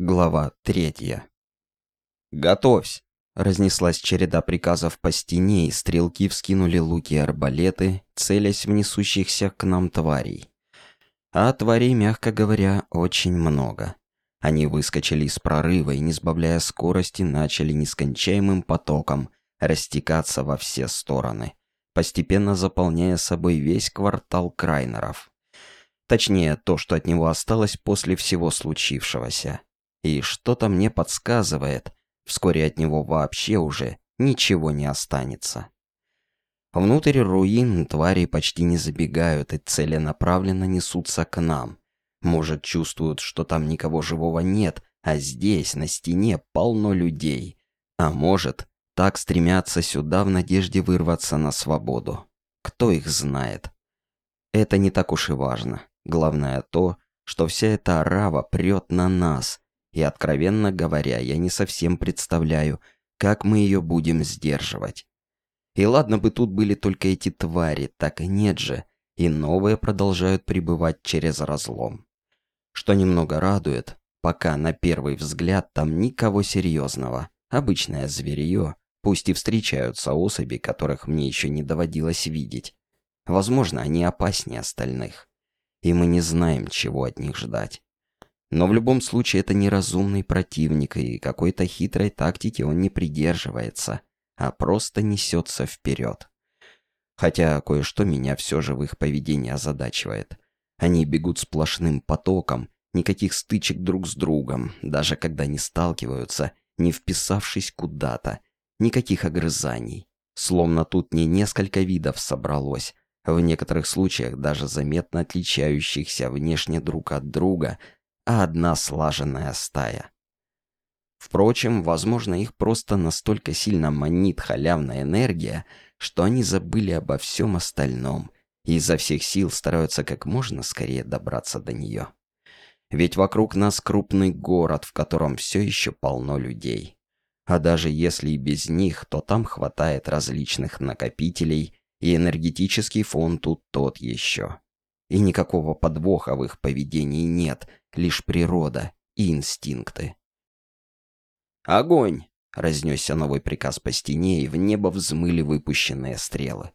Глава третья. «Готовься!» Разнеслась череда приказов по стене, и стрелки вскинули луки и арбалеты, целясь в несущихся к нам тварей. А тварей, мягко говоря, очень много. Они выскочили из прорыва и, не сбавляя скорости, начали нескончаемым потоком растекаться во все стороны, постепенно заполняя собой весь квартал Крайнеров. Точнее, то, что от него осталось после всего случившегося. И что-то мне подсказывает, вскоре от него вообще уже ничего не останется. Внутрь руин твари почти не забегают и целенаправленно несутся к нам. Может, чувствуют, что там никого живого нет, а здесь, на стене, полно людей. А может, так стремятся сюда в надежде вырваться на свободу. Кто их знает? Это не так уж и важно. Главное то, что вся эта арава прет на нас, и, откровенно говоря, я не совсем представляю, как мы ее будем сдерживать. И ладно бы тут были только эти твари, так и нет же, и новые продолжают пребывать через разлом. Что немного радует, пока на первый взгляд там никого серьезного, обычное зверье, пусть и встречаются особи, которых мне еще не доводилось видеть. Возможно, они опаснее остальных, и мы не знаем, чего от них ждать. Но в любом случае это неразумный противник, и какой-то хитрой тактики он не придерживается, а просто несется вперед. Хотя кое-что меня все же в их поведении озадачивает. Они бегут сплошным потоком, никаких стычек друг с другом, даже когда не сталкиваются, не вписавшись куда-то, никаких огрызаний. Словно тут не несколько видов собралось, в некоторых случаях даже заметно отличающихся внешне друг от друга – а одна слаженная стая. Впрочем, возможно, их просто настолько сильно манит халявная энергия, что они забыли обо всем остальном и изо всех сил стараются как можно скорее добраться до нее. Ведь вокруг нас крупный город, в котором все еще полно людей. А даже если и без них, то там хватает различных накопителей, и энергетический фон тут тот еще. И никакого подвоха в их поведении нет, лишь природа и инстинкты. «Огонь!» — разнесся новый приказ по стене, и в небо взмыли выпущенные стрелы.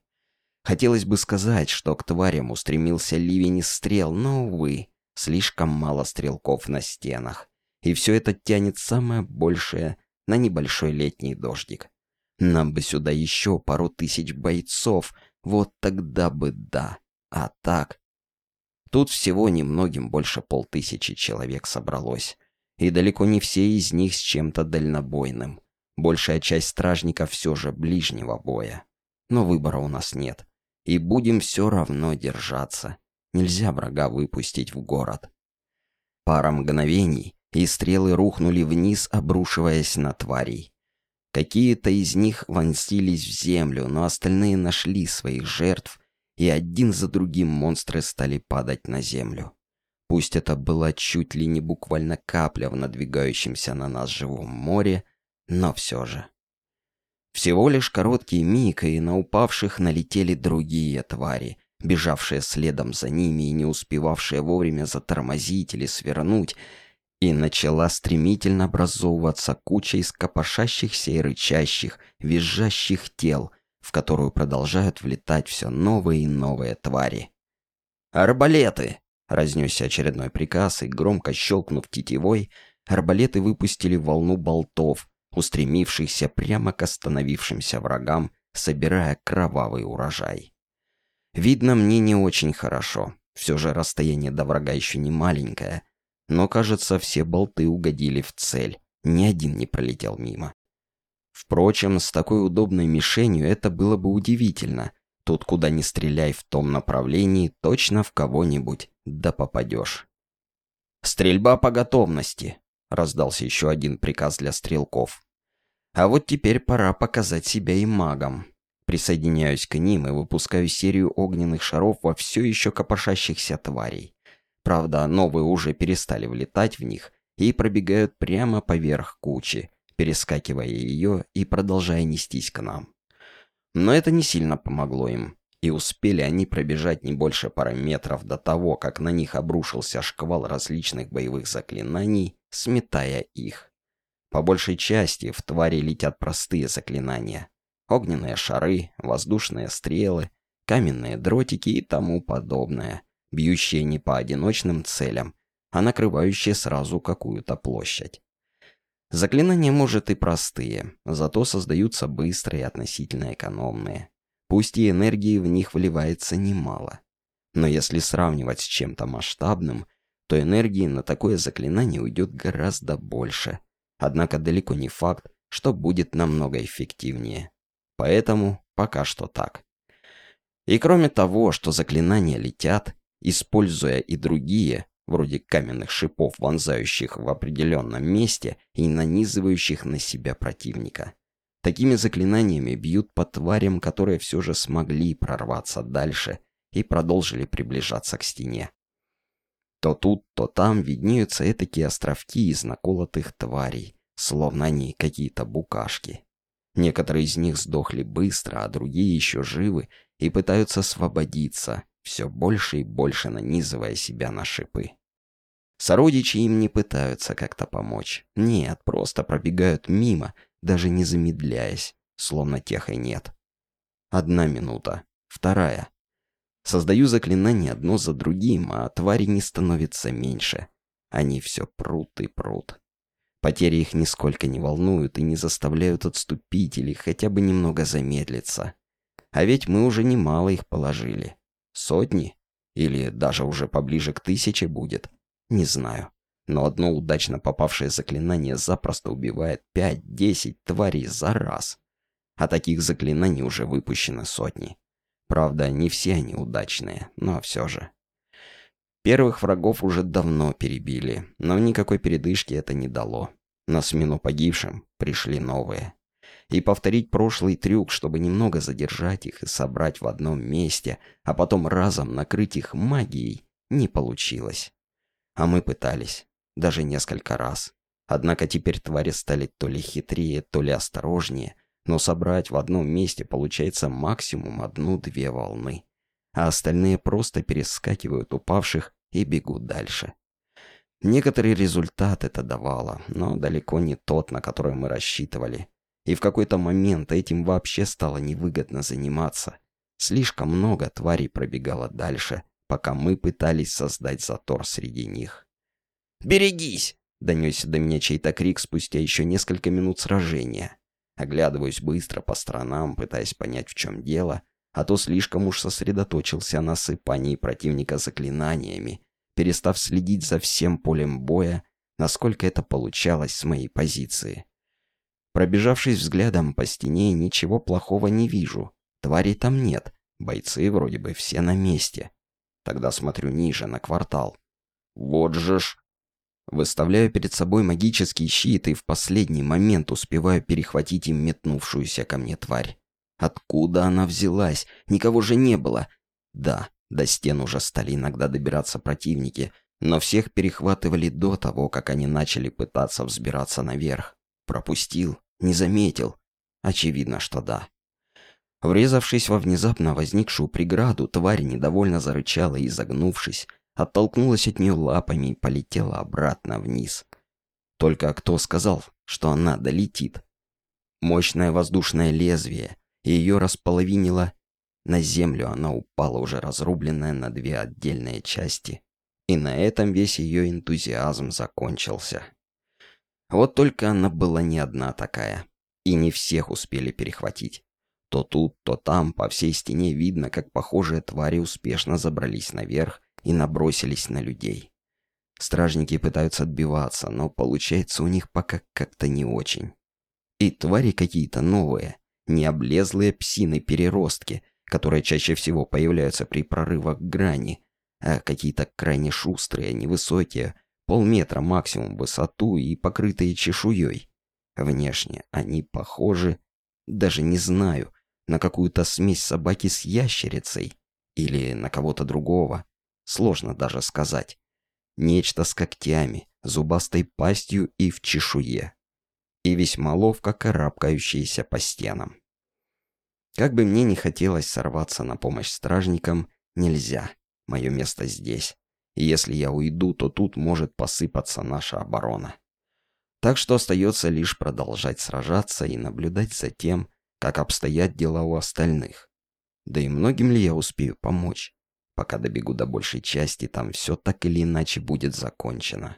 Хотелось бы сказать, что к тварям устремился ливень из стрел, но, увы, слишком мало стрелков на стенах. И все это тянет самое большее на небольшой летний дождик. Нам бы сюда еще пару тысяч бойцов, вот тогда бы да. А так, Тут всего немногим больше полтысячи человек собралось. И далеко не все из них с чем-то дальнобойным. Большая часть стражников все же ближнего боя. Но выбора у нас нет. И будем все равно держаться. Нельзя врага выпустить в город. Пара мгновений, и стрелы рухнули вниз, обрушиваясь на тварей. Какие-то из них вонзились в землю, но остальные нашли своих жертв и один за другим монстры стали падать на землю. Пусть это была чуть ли не буквально капля в надвигающемся на нас живом море, но все же. Всего лишь короткий миг, и на упавших налетели другие твари, бежавшие следом за ними и не успевавшие вовремя затормозить или свернуть, и начала стремительно образовываться куча из копошащихся и рычащих, визжащих тел — в которую продолжают влетать все новые и новые твари. «Арбалеты!» — разнесся очередной приказ, и, громко щелкнув тетивой, арбалеты выпустили волну болтов, устремившихся прямо к остановившимся врагам, собирая кровавый урожай. Видно, мне не очень хорошо. Все же расстояние до врага еще не маленькое. Но, кажется, все болты угодили в цель. Ни один не пролетел мимо. Впрочем, с такой удобной мишенью это было бы удивительно. Тут куда ни стреляй в том направлении, точно в кого-нибудь, да попадешь. «Стрельба по готовности!» — раздался еще один приказ для стрелков. А вот теперь пора показать себя и магам. Присоединяюсь к ним и выпускаю серию огненных шаров во все еще копошащихся тварей. Правда, новые уже перестали влетать в них и пробегают прямо поверх кучи, перескакивая ее и продолжая нестись к нам. Но это не сильно помогло им. И успели они пробежать не больше пары метров до того, как на них обрушился шквал различных боевых заклинаний, сметая их. По большей части в твари летят простые заклинания. Огненные шары, воздушные стрелы, каменные дротики и тому подобное, бьющие не по одиночным целям, а накрывающие сразу какую-то площадь. Заклинания, может, и простые, зато создаются быстрые и относительно экономные. Пусть и энергии в них вливается немало. Но если сравнивать с чем-то масштабным, то энергии на такое заклинание уйдет гораздо больше. Однако далеко не факт, что будет намного эффективнее. Поэтому пока что так. И кроме того, что заклинания летят, используя и другие, вроде каменных шипов, вонзающих в определенном месте и нанизывающих на себя противника. Такими заклинаниями бьют по тварям, которые все же смогли прорваться дальше и продолжили приближаться к стене. То тут, то там виднеются этакие островки из наколотых тварей, словно они какие-то букашки. Некоторые из них сдохли быстро, а другие еще живы и пытаются освободиться, все больше и больше нанизывая себя на шипы. Сородичи им не пытаются как-то помочь. Нет, просто пробегают мимо, даже не замедляясь, словно тех и нет. Одна минута, вторая. Создаю заклинания одно за другим, а твари не становится меньше. Они все прут и прут. Потери их нисколько не волнуют и не заставляют отступить или хотя бы немного замедлиться. А ведь мы уже немало их положили. Сотни? Или даже уже поближе к тысяче будет? Не знаю. Но одно удачно попавшее заклинание запросто убивает 5-10 тварей за раз. А таких заклинаний уже выпущено сотни. Правда, не все они удачные, но все же. Первых врагов уже давно перебили, но никакой передышки это не дало. На смену погибшим пришли новые и повторить прошлый трюк, чтобы немного задержать их и собрать в одном месте, а потом разом накрыть их магией, не получилось. А мы пытались, даже несколько раз. Однако теперь твари стали то ли хитрее, то ли осторожнее, но собрать в одном месте получается максимум одну-две волны, а остальные просто перескакивают упавших и бегут дальше. Некоторый результат это давало, но далеко не тот, на который мы рассчитывали. И в какой-то момент этим вообще стало невыгодно заниматься. Слишком много тварей пробегало дальше, пока мы пытались создать затор среди них. «Берегись!» — донесся до меня чей-то крик спустя еще несколько минут сражения. Оглядываюсь быстро по сторонам, пытаясь понять, в чем дело, а то слишком уж сосредоточился на сыпании противника заклинаниями, перестав следить за всем полем боя, насколько это получалось с моей позиции. Пробежавшись взглядом по стене, ничего плохого не вижу. Тварей там нет. Бойцы вроде бы все на месте. Тогда смотрю ниже, на квартал. Вот же ж... Выставляю перед собой магический щит и в последний момент успеваю перехватить им метнувшуюся ко мне тварь. Откуда она взялась? Никого же не было. Да, до стен уже стали иногда добираться противники, но всех перехватывали до того, как они начали пытаться взбираться наверх. Пропустил. Не заметил? Очевидно, что да. Врезавшись во внезапно возникшую преграду, тварь недовольно зарычала и, загнувшись, оттолкнулась от нее лапами и полетела обратно вниз. Только кто сказал, что она долетит? Мощное воздушное лезвие, ее располовинило. На землю она упала уже разрубленная на две отдельные части. И на этом весь ее энтузиазм закончился. Вот только она была не одна такая. И не всех успели перехватить. То тут, то там по всей стене видно, как похожие твари успешно забрались наверх и набросились на людей. Стражники пытаются отбиваться, но получается у них пока как-то не очень. И твари какие-то новые, не облезлые псины-переростки, которые чаще всего появляются при прорывах грани, а какие-то крайне шустрые, невысокие, полметра максимум в высоту и покрытые чешуей. Внешне они похожи, даже не знаю, на какую-то смесь собаки с ящерицей или на кого-то другого. Сложно даже сказать. Нечто с когтями, зубастой пастью и в чешуе. И весьма ловко карабкающиеся по стенам. Как бы мне ни хотелось сорваться на помощь стражникам, нельзя. Мое место здесь. И если я уйду, то тут может посыпаться наша оборона. Так что остается лишь продолжать сражаться и наблюдать за тем, как обстоят дела у остальных. Да и многим ли я успею помочь? Пока добегу до большей части, там все так или иначе будет закончено.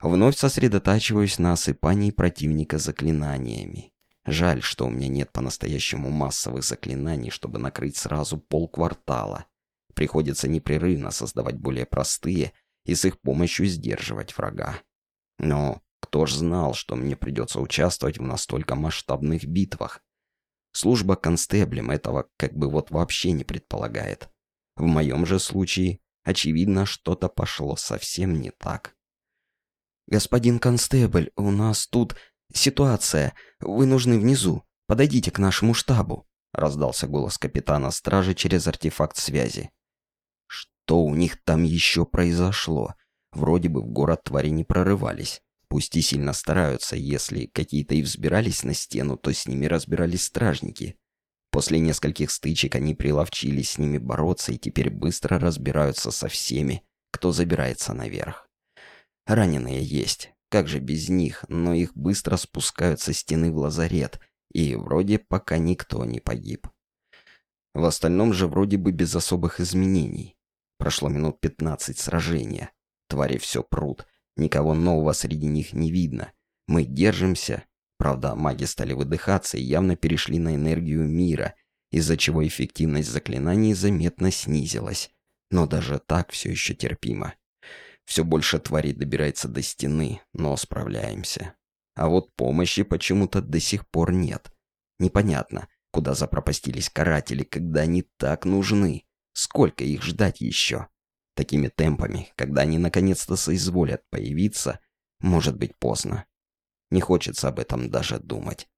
Вновь сосредотачиваюсь на осыпании противника заклинаниями. Жаль, что у меня нет по-настоящему массовых заклинаний, чтобы накрыть сразу полквартала. Приходится непрерывно создавать более простые и с их помощью сдерживать врага. Но кто ж знал, что мне придется участвовать в настолько масштабных битвах? Служба констеблем этого как бы вот вообще не предполагает. В моем же случае, очевидно, что-то пошло совсем не так. «Господин констебль, у нас тут ситуация. Вы нужны внизу. Подойдите к нашему штабу», — раздался голос капитана стражи через артефакт связи. Что у них там еще произошло? Вроде бы в город твари не прорывались. Пусть и сильно стараются, если какие-то и взбирались на стену, то с ними разбирались стражники. После нескольких стычек они приловчились с ними бороться и теперь быстро разбираются со всеми, кто забирается наверх. Раненые есть, как же без них, но их быстро спускают со стены в лазарет, и вроде пока никто не погиб. В остальном же вроде бы без особых изменений. Прошло минут пятнадцать сражения. Твари все прут, никого нового среди них не видно. Мы держимся. Правда, маги стали выдыхаться и явно перешли на энергию мира, из-за чего эффективность заклинаний заметно снизилась. Но даже так все еще терпимо. Все больше тварей добирается до стены, но справляемся. А вот помощи почему-то до сих пор нет. Непонятно, куда запропастились каратели, когда они так нужны. Сколько их ждать еще? Такими темпами, когда они наконец-то соизволят появиться, может быть поздно. Не хочется об этом даже думать.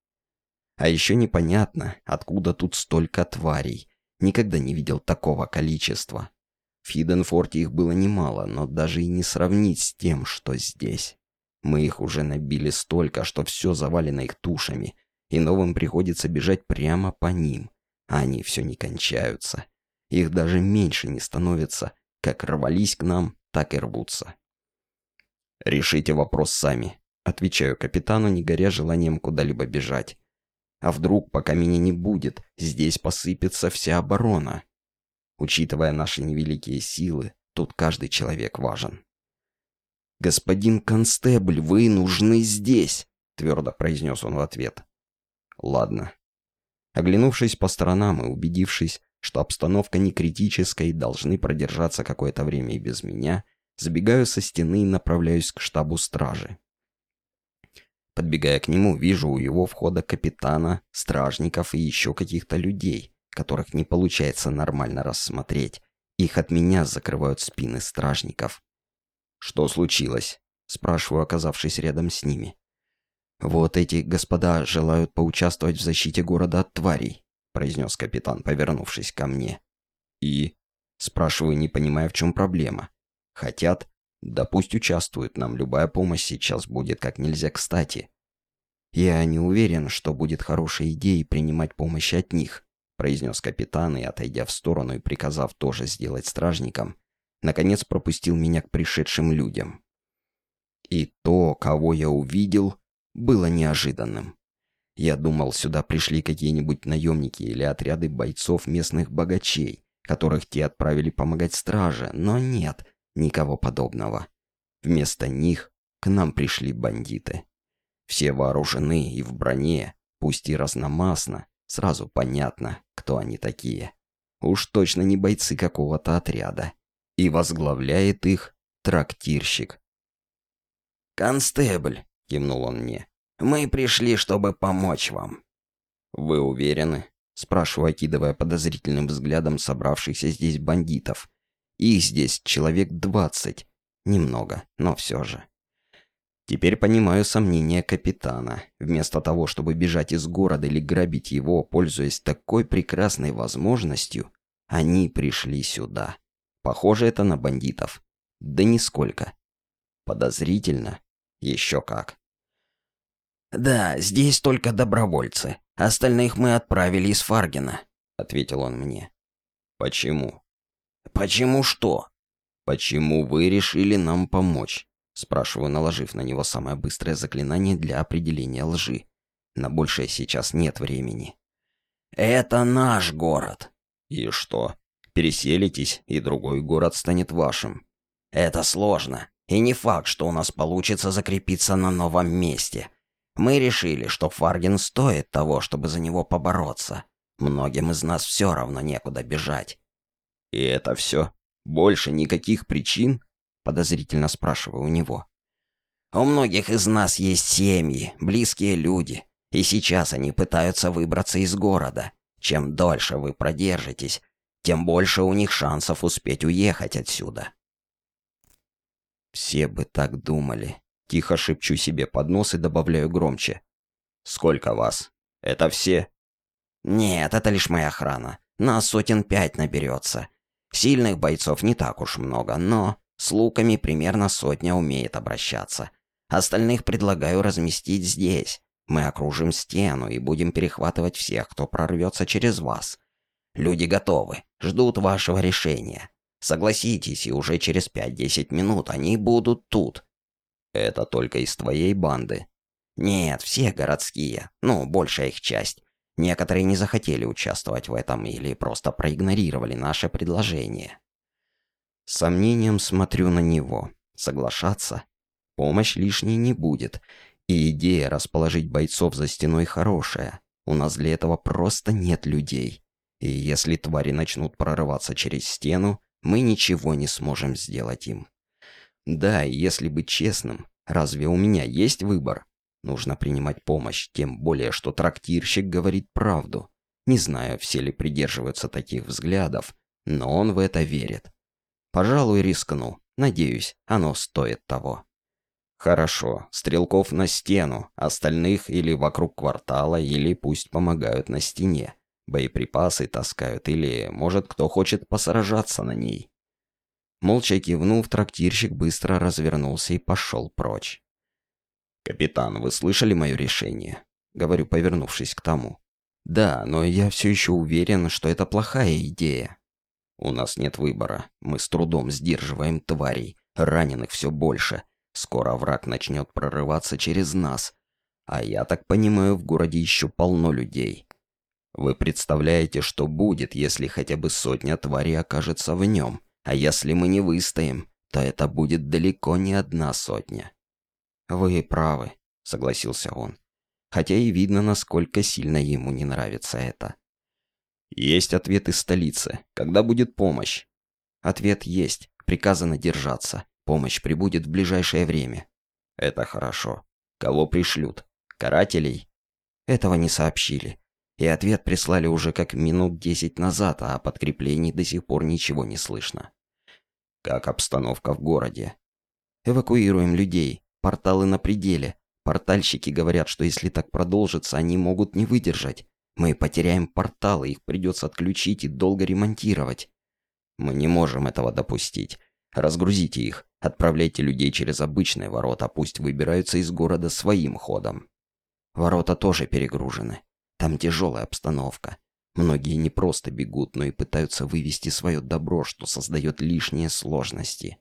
А еще непонятно, откуда тут столько тварей. Никогда не видел такого количества. В Хиденфорте их было немало, но даже и не сравнить с тем, что здесь. Мы их уже набили столько, что все завалено их тушами, и новым приходится бежать прямо по ним, а они все не кончаются. Их даже меньше не становится, как рвались к нам, так и рвутся. «Решите вопрос сами», — отвечаю капитану, не горя желанием куда-либо бежать. «А вдруг, пока меня не будет, здесь посыпется вся оборона?» Учитывая наши невеликие силы, тут каждый человек важен. «Господин констебль, вы нужны здесь!» — твердо произнес он в ответ. «Ладно». Оглянувшись по сторонам и убедившись, что обстановка не критическая и должны продержаться какое-то время и без меня, забегаю со стены и направляюсь к штабу стражи. Подбегая к нему, вижу у его входа капитана, стражников и еще каких-то людей, которых не получается нормально рассмотреть. Их от меня закрывают спины стражников. «Что случилось?» — спрашиваю, оказавшись рядом с ними. «Вот эти господа желают поучаствовать в защите города от тварей», — произнес капитан, повернувшись ко мне. «И?» — спрашиваю, не понимая, в чем проблема. «Хотят? Да пусть участвуют, нам любая помощь сейчас будет как нельзя кстати». «Я не уверен, что будет хорошей идеей принимать помощь от них», произнес капитан и, отойдя в сторону и приказав тоже сделать стражникам, наконец пропустил меня к пришедшим людям. И то, кого я увидел, было неожиданным. Я думал, сюда пришли какие-нибудь наемники или отряды бойцов местных богачей, которых те отправили помогать страже, но нет, никого подобного. Вместо них к нам пришли бандиты. Все вооружены и в броне, пусть и разномастно, Сразу понятно, кто они такие. Уж точно не бойцы какого-то отряда. И возглавляет их трактирщик. «Констебль», — кивнул он мне, — «мы пришли, чтобы помочь вам». «Вы уверены?» — спрашиваю, окидывая подозрительным взглядом собравшихся здесь бандитов. «Их здесь человек двадцать. Немного, но все же». Теперь понимаю сомнения капитана. Вместо того, чтобы бежать из города или грабить его, пользуясь такой прекрасной возможностью, они пришли сюда. Похоже это на бандитов. Да нисколько. Подозрительно? Еще как. «Да, здесь только добровольцы. Остальных мы отправили из Фаргена», — ответил он мне. «Почему?» «Почему что?» «Почему вы решили нам помочь?» Спрашиваю, наложив на него самое быстрое заклинание для определения лжи. На большее сейчас нет времени. «Это наш город». «И что? Переселитесь, и другой город станет вашим». «Это сложно. И не факт, что у нас получится закрепиться на новом месте. Мы решили, что Фарген стоит того, чтобы за него побороться. Многим из нас все равно некуда бежать. «И это все? Больше никаких причин?» — подозрительно спрашиваю у него. «У многих из нас есть семьи, близкие люди, и сейчас они пытаются выбраться из города. Чем дольше вы продержитесь, тем больше у них шансов успеть уехать отсюда. Все бы так думали. Тихо шепчу себе под нос и добавляю громче. Сколько вас? Это все? Нет, это лишь моя охрана. Нас сотен пять наберется. Сильных бойцов не так уж много, но с луками примерно сотня умеет обращаться. Остальных предлагаю разместить здесь. Мы окружим стену и будем перехватывать всех, кто прорвется через вас. Люди готовы, ждут вашего решения. Согласитесь, и уже через 5-10 минут они будут тут. Это только из твоей банды? Нет, все городские. Ну, большая их часть. Некоторые не захотели участвовать в этом или просто проигнорировали наше предложение. С сомнением смотрю на него. Соглашаться? Помощь лишней не будет. И идея расположить бойцов за стеной хорошая. У нас для этого просто нет людей. И если твари начнут прорываться через стену, мы ничего не сможем сделать им. Да, если быть честным, разве у меня есть выбор? Нужно принимать помощь, тем более, что трактирщик говорит правду. Не знаю, все ли придерживаются таких взглядов, но он в это верит. Пожалуй, рискну. Надеюсь, оно стоит того. Хорошо, стрелков на стену, остальных или вокруг квартала, или пусть помогают на стене боеприпасы таскают, или, может, кто хочет посражаться на ней. Молча кивнув, трактирщик быстро развернулся и пошел прочь. «Капитан, вы слышали мое решение?» — говорю, повернувшись к тому. «Да, но я все еще уверен, что это плохая идея. У нас нет выбора. Мы с трудом сдерживаем тварей. Раненых все больше. Скоро враг начнет прорываться через нас. А я так понимаю, в городе еще полно людей. Вы представляете, что будет, если хотя бы сотня тварей окажется в нем? А если мы не выстоим, то это будет далеко не одна сотня. Вы правы, согласился он. Хотя и видно, насколько сильно ему не нравится это. Есть ответ из столицы. Когда будет помощь? Ответ есть. Приказано держаться. Помощь прибудет в ближайшее время. Это хорошо. Кого пришлют? Карателей? Этого не сообщили. И ответ прислали уже как минут десять назад, а о подкреплении до сих пор ничего не слышно. Как обстановка в городе? Эвакуируем людей. Порталы на пределе. Портальщики говорят, что если так продолжится, они могут не выдержать. Мы потеряем порталы, их придется отключить и долго ремонтировать. Мы не можем этого допустить. Разгрузите их, отправляйте людей через обычные ворота, пусть выбираются из города своим ходом. Ворота тоже перегружены. Там тяжелая обстановка. Многие не просто бегут, но и пытаются вывести свое добро, что создает лишние сложности.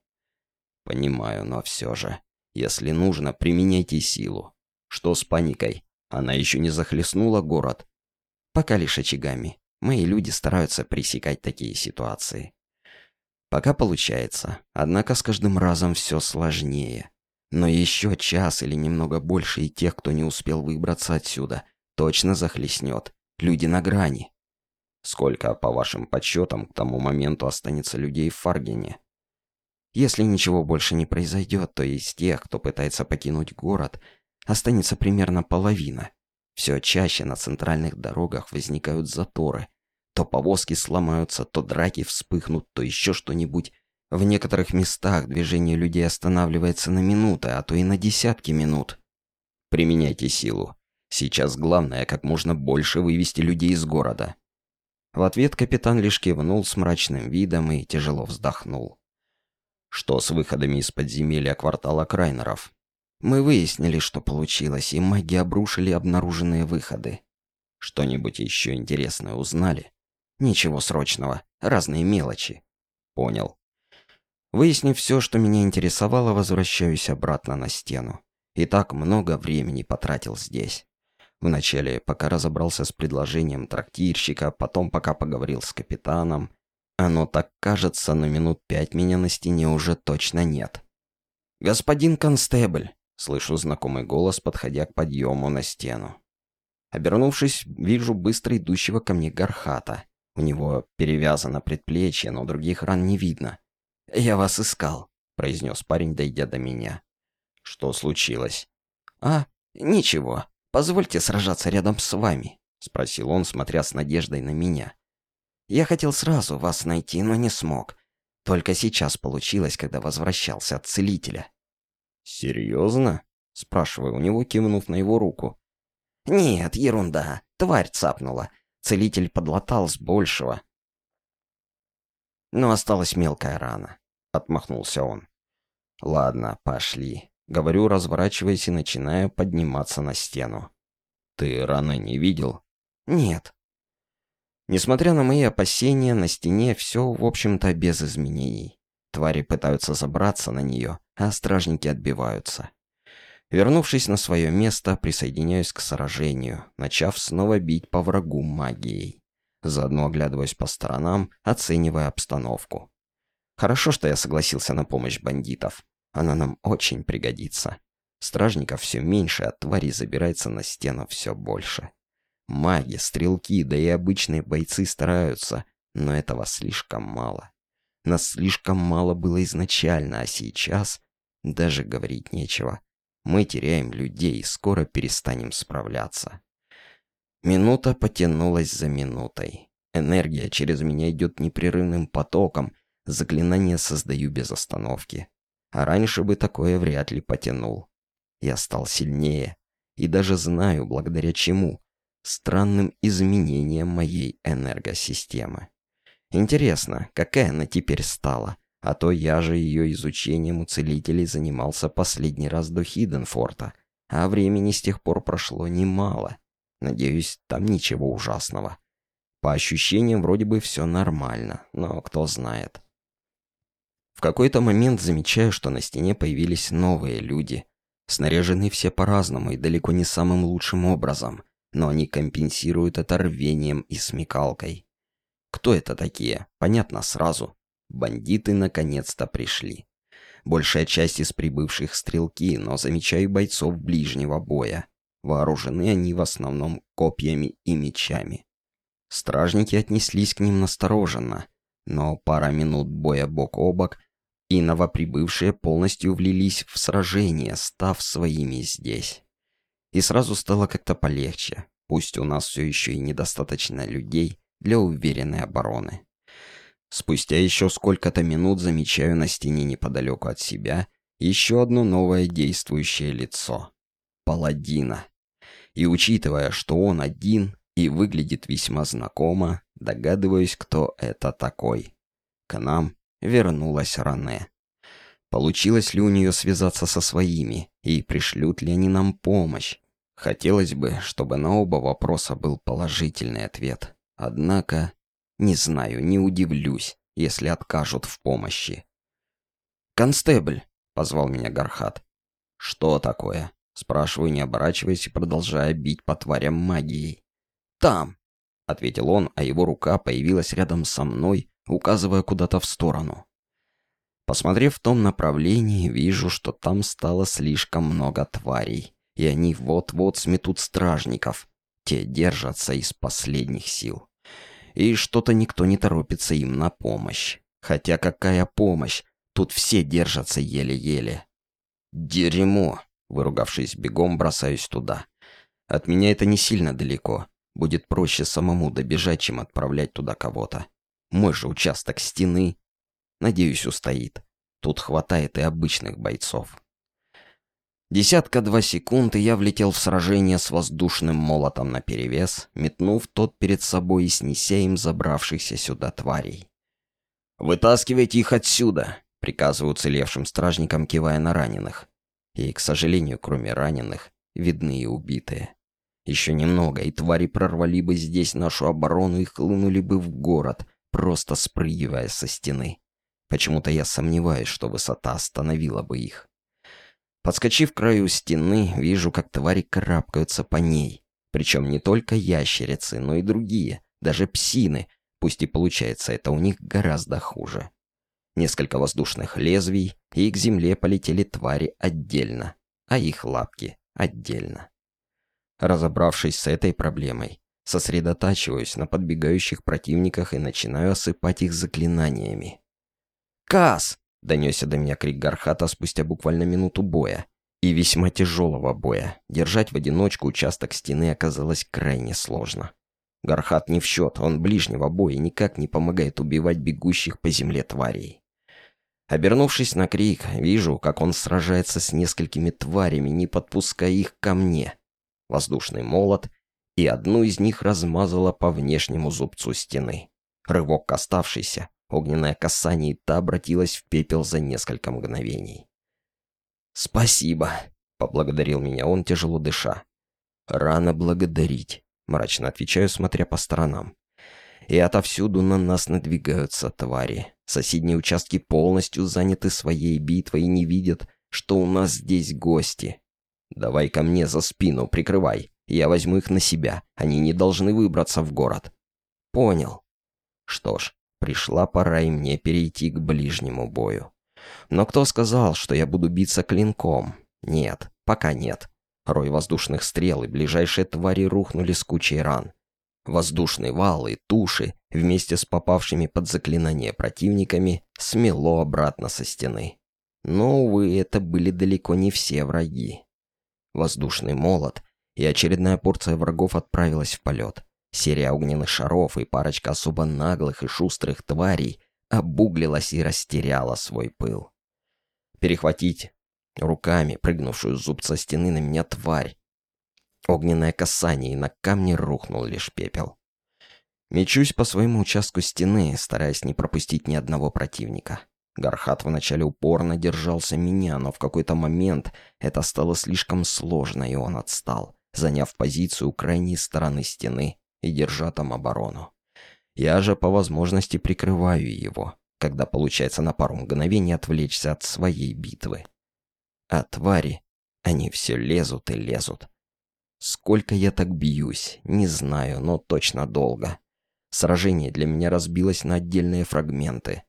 Понимаю, но все же. Если нужно, применяйте силу. Что с паникой? Она еще не захлестнула город? Пока лишь очагами. Мои люди стараются пресекать такие ситуации. Пока получается, однако с каждым разом все сложнее. Но еще час или немного больше и тех, кто не успел выбраться отсюда, точно захлестнет. Люди на грани. Сколько, по вашим подсчетам, к тому моменту останется людей в Фаргене? Если ничего больше не произойдет, то из тех, кто пытается покинуть город, останется примерно половина. Все чаще на центральных дорогах возникают заторы. То повозки сломаются, то драки вспыхнут, то еще что-нибудь. В некоторых местах движение людей останавливается на минуты, а то и на десятки минут. Применяйте силу. Сейчас главное, как можно больше вывести людей из города. В ответ капитан лишь кивнул с мрачным видом и тяжело вздохнул. Что с выходами из подземелья квартала Крайнеров? Мы выяснили, что получилось, и маги обрушили обнаруженные выходы. Что-нибудь еще интересное узнали? Ничего срочного, разные мелочи. Понял. Выяснив все, что меня интересовало, возвращаюсь обратно на стену. И так много времени потратил здесь. Вначале, пока разобрался с предложением трактирщика, потом пока поговорил с капитаном. Оно так кажется, но минут пять меня на стене уже точно нет. «Господин констебль!» — слышу знакомый голос, подходя к подъему на стену. Обернувшись, вижу быстро идущего ко мне Гархата. У него перевязано предплечье, но других ран не видно. «Я вас искал», — произнес парень, дойдя до меня. «Что случилось?» «А, ничего. Позвольте сражаться рядом с вами», — спросил он, смотря с надеждой на меня. «Я хотел сразу вас найти, но не смог. Только сейчас получилось, когда возвращался от целителя». «Серьезно?» — спрашиваю у него, кивнув на его руку. «Нет, ерунда. Тварь цапнула. Целитель подлатал с большего. Но осталась мелкая рана. Отмахнулся он. Ладно, пошли. Говорю, разворачиваясь и начинаю подниматься на стену. Ты раны не видел? Нет. Несмотря на мои опасения, на стене все, в общем-то, без изменений. Твари пытаются забраться на нее, а стражники отбиваются. Вернувшись на свое место, присоединяюсь к сражению, начав снова бить по врагу магией. Заодно оглядываюсь по сторонам, оценивая обстановку. Хорошо, что я согласился на помощь бандитов. Она нам очень пригодится. Стражников все меньше, а тварей забирается на стену все больше. Маги, стрелки, да и обычные бойцы стараются, но этого слишком мало. Нас слишком мало было изначально, а сейчас даже говорить нечего. Мы теряем людей и скоро перестанем справляться. Минута потянулась за минутой. Энергия через меня идет непрерывным потоком, заклинания создаю без остановки. А раньше бы такое вряд ли потянул. Я стал сильнее и даже знаю, благодаря чему. Странным изменением моей энергосистемы. Интересно, какая она теперь стала? А то я же ее изучением у целителей занимался последний раз до Хиденфорта, а времени с тех пор прошло немало. Надеюсь, там ничего ужасного. По ощущениям, вроде бы все нормально, но кто знает. В какой-то момент замечаю, что на стене появились новые люди. Снаряжены все по-разному и далеко не самым лучшим образом, но они компенсируют это рвением и смекалкой. Кто это такие? Понятно сразу. Бандиты наконец-то пришли. Большая часть из прибывших стрелки, но замечаю бойцов ближнего боя. Вооружены они в основном копьями и мечами. Стражники отнеслись к ним настороженно, но пара минут боя бок о бок, и новоприбывшие полностью влились в сражение, став своими здесь. И сразу стало как-то полегче, пусть у нас все еще и недостаточно людей для уверенной обороны. Спустя еще сколько-то минут замечаю на стене неподалеку от себя еще одно новое действующее лицо. Паладина. И учитывая, что он один и выглядит весьма знакомо, догадываюсь, кто это такой. К нам вернулась Ране. Получилось ли у нее связаться со своими, и пришлют ли они нам помощь? Хотелось бы, чтобы на оба вопроса был положительный ответ. Однако не знаю, не удивлюсь, если откажут в помощи. «Констебль!» — позвал меня Гархат. «Что такое?» — спрашиваю, не оборачиваясь и продолжая бить по тварям магией. «Там!» — ответил он, а его рука появилась рядом со мной, указывая куда-то в сторону. Посмотрев в том направлении, вижу, что там стало слишком много тварей, и они вот-вот сметут стражников. Те держатся из последних сил и что-то никто не торопится им на помощь. Хотя какая помощь? Тут все держатся еле-еле. Дерьмо! Выругавшись бегом, бросаюсь туда. От меня это не сильно далеко. Будет проще самому добежать, чем отправлять туда кого-то. Мой же участок стены. Надеюсь, устоит. Тут хватает и обычных бойцов. Десятка-два секунд, и я влетел в сражение с воздушным молотом наперевес, метнув тот перед собой и снеся им забравшихся сюда тварей. «Вытаскивайте их отсюда!» — приказываю уцелевшим стражникам, кивая на раненых. И, к сожалению, кроме раненых, видны и убитые. Еще немного, и твари прорвали бы здесь нашу оборону и хлынули бы в город, просто спрыгивая со стены. Почему-то я сомневаюсь, что высота остановила бы их. Подскочив к краю стены, вижу, как твари карабкаются по ней. Причем не только ящерицы, но и другие, даже псины, пусть и получается это у них гораздо хуже. Несколько воздушных лезвий, и к земле полетели твари отдельно, а их лапки отдельно. Разобравшись с этой проблемой, сосредотачиваюсь на подбегающих противниках и начинаю осыпать их заклинаниями. «Кас!» — донесся до меня крик Гархата спустя буквально минуту боя. И весьма тяжелого боя. Держать в одиночку участок стены оказалось крайне сложно. Гархат не в счет, он ближнего боя никак не помогает убивать бегущих по земле тварей. Обернувшись на крик, вижу, как он сражается с несколькими тварями, не подпуская их ко мне. Воздушный молот, и одну из них размазало по внешнему зубцу стены. Рывок к оставшейся, огненное касание, и та обратилась в пепел за несколько мгновений. «Спасибо», — поблагодарил меня он, тяжело дыша. «Рано благодарить», — мрачно отвечаю, смотря по сторонам. И отовсюду на нас надвигаются твари. Соседние участки полностью заняты своей битвой и не видят, что у нас здесь гости. Давай ко мне за спину, прикрывай. Я возьму их на себя. Они не должны выбраться в город. Понял. Что ж, пришла пора и мне перейти к ближнему бою. Но кто сказал, что я буду биться клинком? Нет, пока нет. Рой воздушных стрел и ближайшие твари рухнули с кучей ран. Воздушный вал и туши вместе с попавшими под заклинание противниками смело обратно со стены. Но, увы, это были далеко не все враги. Воздушный молот и очередная порция врагов отправилась в полет. Серия огненных шаров и парочка особо наглых и шустрых тварей обуглилась и растеряла свой пыл. Перехватить руками прыгнувшую с зубца стены на меня тварь Огненное касание, и на камне рухнул лишь пепел. Мечусь по своему участку стены, стараясь не пропустить ни одного противника. Гархат вначале упорно держался меня, но в какой-то момент это стало слишком сложно, и он отстал, заняв позицию крайней стороны стены и держа там оборону. Я же по возможности прикрываю его, когда получается на пару мгновений отвлечься от своей битвы. А твари, они все лезут и лезут. Сколько я так бьюсь, не знаю, но точно долго. Сражение для меня разбилось на отдельные фрагменты.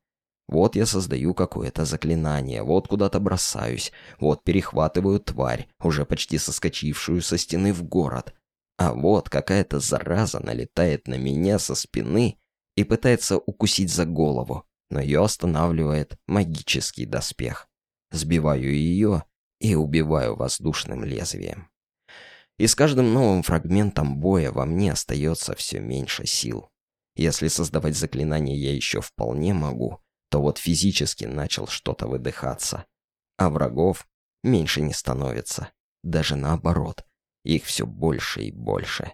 Вот я создаю какое-то заклинание, вот куда-то бросаюсь, вот перехватываю тварь, уже почти соскочившую со стены в город. А вот какая-то зараза налетает на меня со спины и пытается укусить за голову, но ее останавливает магический доспех. Сбиваю ее и убиваю воздушным лезвием. И с каждым новым фрагментом боя во мне остается все меньше сил. Если создавать заклинания я еще вполне могу, то вот физически начал что-то выдыхаться. А врагов меньше не становится. Даже наоборот. Их все больше и больше.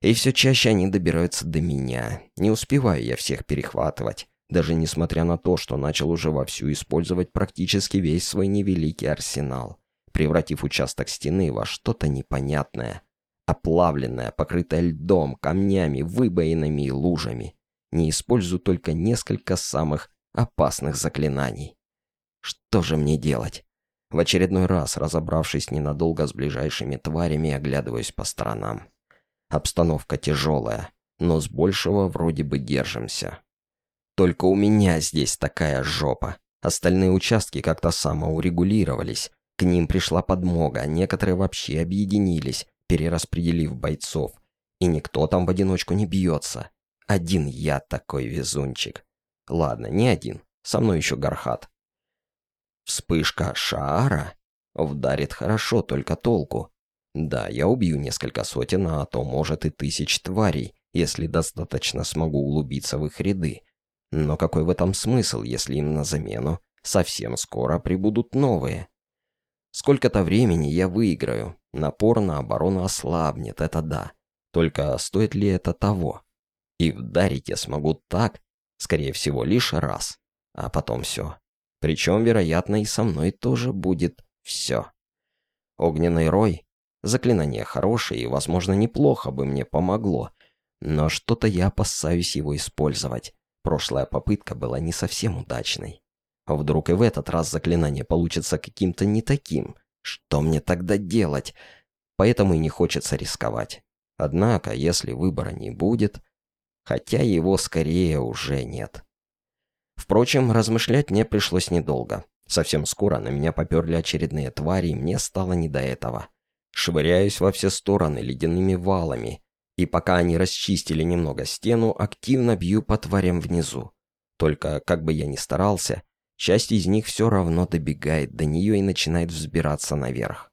И все чаще они добираются до меня. Не успеваю я всех перехватывать. Даже несмотря на то, что начал уже вовсю использовать практически весь свой невеликий арсенал превратив участок стены во что-то непонятное. Оплавленное, покрытое льдом, камнями, выбоинами и лужами. Не использую только несколько самых опасных заклинаний. Что же мне делать? В очередной раз, разобравшись ненадолго с ближайшими тварями, оглядываюсь по сторонам. Обстановка тяжелая, но с большего вроде бы держимся. Только у меня здесь такая жопа. Остальные участки как-то самоурегулировались, к ним пришла подмога, некоторые вообще объединились, перераспределив бойцов. И никто там в одиночку не бьется. Один я такой везунчик. Ладно, не один. Со мной еще Гархат. Вспышка Шаара вдарит хорошо, только толку. Да, я убью несколько сотен, а то, может, и тысяч тварей, если достаточно смогу углубиться в их ряды. Но какой в этом смысл, если им на замену совсем скоро прибудут новые? Сколько-то времени я выиграю. Напор на оборону ослабнет, это да. Только стоит ли это того? И вдарить я смогу так, скорее всего, лишь раз. А потом все. Причем, вероятно, и со мной тоже будет все. Огненный рой Заклинание хорошее и, возможно, неплохо бы мне помогло. Но что-то я опасаюсь его использовать. Прошлая попытка была не совсем удачной. Вдруг и в этот раз заклинание получится каким-то не таким. Что мне тогда делать? Поэтому и не хочется рисковать. Однако, если выбора не будет, хотя его скорее уже нет. Впрочем, размышлять мне пришлось недолго. Совсем скоро на меня поперли очередные твари, и мне стало не до этого. Швыряюсь во все стороны ледяными валами, и пока они расчистили немного стену, активно бью по тварям внизу. Только, как бы я ни старался, часть из них все равно добегает до нее и начинает взбираться наверх.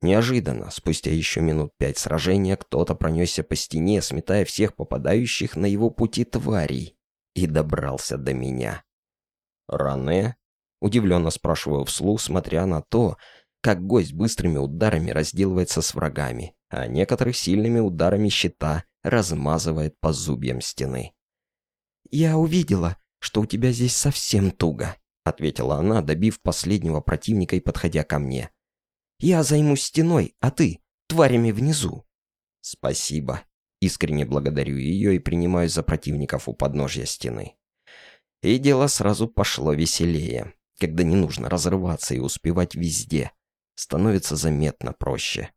Неожиданно, спустя еще минут пять сражения, кто-то пронесся по стене, сметая всех попадающих на его пути тварей, и добрался до меня. «Ране?» — удивленно спрашиваю вслух, смотря на то, как гость быстрыми ударами разделывается с врагами, а некоторых сильными ударами щита размазывает по зубьям стены. «Я увидела, что у тебя здесь совсем туго», — ответила она, добив последнего противника и подходя ко мне. «Я займусь стеной, а ты — тварями внизу». «Спасибо», — искренне благодарю ее и принимаюсь за противников у подножья стены. И дело сразу пошло веселее, когда не нужно разрываться и успевать везде, становится заметно проще.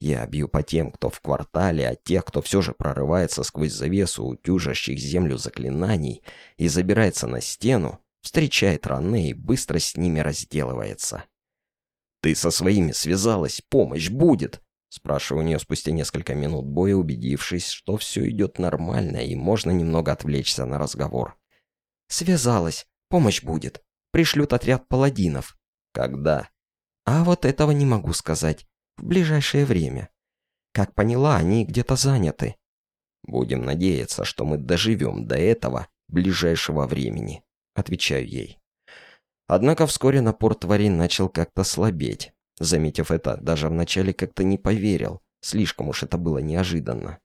Я бью по тем, кто в квартале, а тех, кто все же прорывается сквозь завесу утюжащих землю заклинаний и забирается на стену, встречает Ране и быстро с ними разделывается. «Ты со своими связалась, помощь будет!» Спрашиваю у нее спустя несколько минут боя, убедившись, что все идет нормально и можно немного отвлечься на разговор. «Связалась, помощь будет. Пришлют отряд паладинов». «Когда?» А вот этого не могу сказать. В ближайшее время. Как поняла, они где-то заняты. Будем надеяться, что мы доживем до этого ближайшего времени, отвечаю ей. Однако вскоре напор тварей начал как-то слабеть. Заметив это, даже вначале как-то не поверил. Слишком уж это было неожиданно.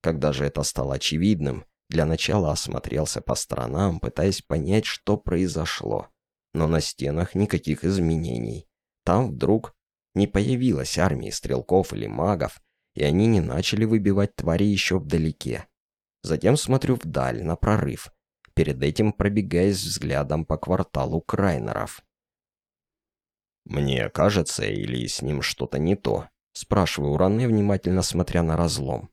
Когда же это стало очевидным, для начала осмотрелся по сторонам, пытаясь понять, что произошло. Но на стенах никаких изменений. Там вдруг не появилась армии стрелков или магов, и они не начали выбивать твари еще вдалеке. Затем смотрю вдаль, на прорыв, перед этим пробегаясь взглядом по кварталу Крайнеров. «Мне кажется, или с ним что-то не то?» Спрашиваю Раны, внимательно смотря на разлом.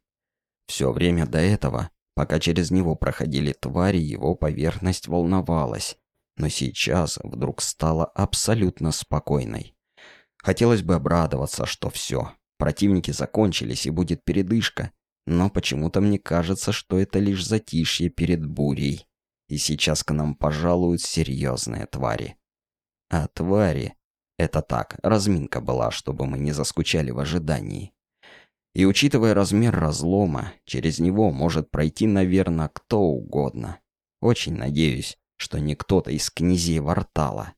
Все время до этого, пока через него проходили твари, его поверхность волновалась, но сейчас вдруг стала абсолютно спокойной. Хотелось бы обрадоваться, что все, противники закончились и будет передышка, но почему-то мне кажется, что это лишь затишье перед бурей. И сейчас к нам пожалуют серьезные твари. А твари... Это так, разминка была, чтобы мы не заскучали в ожидании. И учитывая размер разлома, через него может пройти, наверное, кто угодно. Очень надеюсь, что не кто-то из князей Вартала.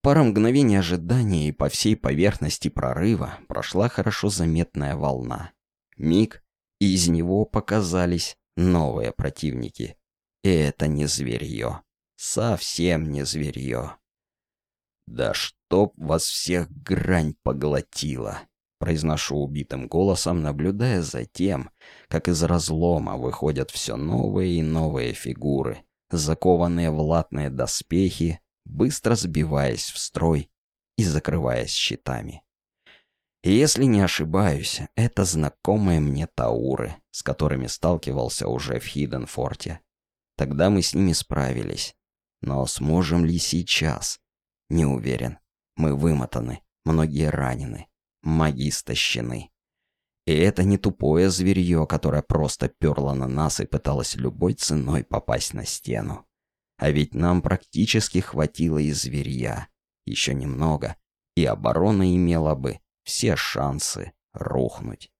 Пара мгновений ожидания, и по всей поверхности прорыва прошла хорошо заметная волна. Миг, и из него показались новые противники. И это не зверье. Совсем не зверье. «Да чтоб вас всех грань поглотила!» Произношу убитым голосом, наблюдая за тем, как из разлома выходят все новые и новые фигуры, закованные в латные доспехи, быстро сбиваясь в строй и закрываясь щитами. Если не ошибаюсь, это знакомые мне тауры, с которыми сталкивался уже в Хиденфорте. Тогда мы с ними справились. Но сможем ли сейчас? Не уверен. Мы вымотаны, многие ранены, маги истощены. И это не тупое зверье, которое просто перло на нас и пыталось любой ценой попасть на стену. А ведь нам практически хватило и зверья. Еще немного, и оборона имела бы все шансы рухнуть.